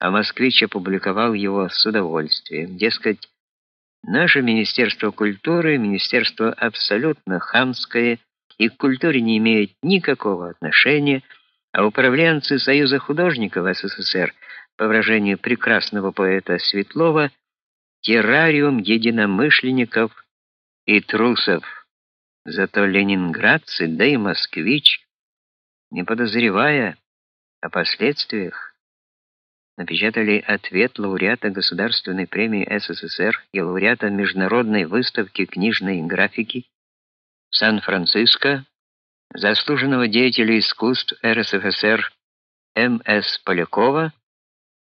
а москвич опубликовал его с удовольствием. Дескать, наше Министерство культуры, министерство абсолютно хамское и к культуре не имеет никакого отношения, а управленцы Союза художников СССР, по выражению прекрасного поэта Светлова, террариум единомышленников и трусов. Зато ленинградцы, да и москвич, не подозревая о последствиях, напечатали ответ лауреата Государственной премии СССР и лауреата Международной выставки книжной графики в Сан-Франциско, заслуженного деятеля искусств РСФСР М.С. Полякова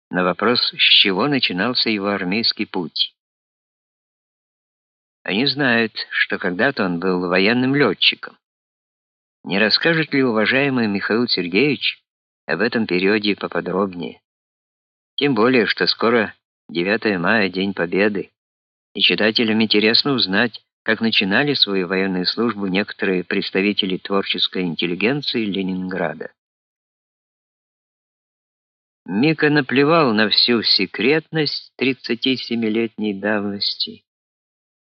на вопрос, с чего начинался его армейский путь. Они знают, что когда-то он был военным летчиком. Не расскажет ли уважаемый Михаил Сергеевич об этом периоде поподробнее? Тем более, что скоро 9 мая, День Победы, и читателям интересно узнать, как начинали свою военную службу некоторые представители творческой интеллигенции Ленинграда. Мика наплевал на всю секретность 37-летней давности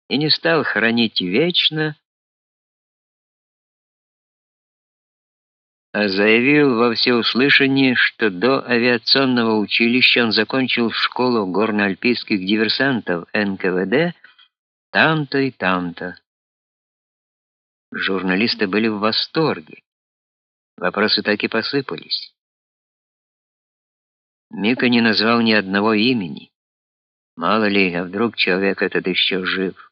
и не стал хранить вечно, заявил во всеуслышание, что до авиационного училища он закончил школу горно-альпийских диверсантов НКВД там-то и там-то. Журналисты были в восторге. Вопросы так и посыпались. Мика не назвал ни одного имени. Мало ли, а вдруг человек этот еще жив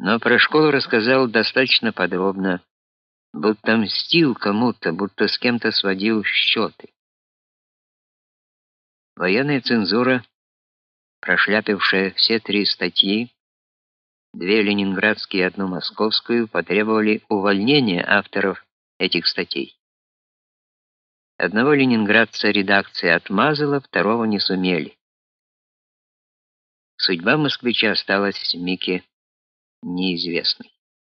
но про школу рассказал достаточно подробно, будто мстил кому-то, будто с кем-то сводил счеты. Военная цензура, прошляпившая все три статьи, две ленинградские и одну московскую, потребовали увольнения авторов этих статей. Одного ленинградца редакция отмазала, второго не сумели. Судьба москвича осталась Мике неизвестной.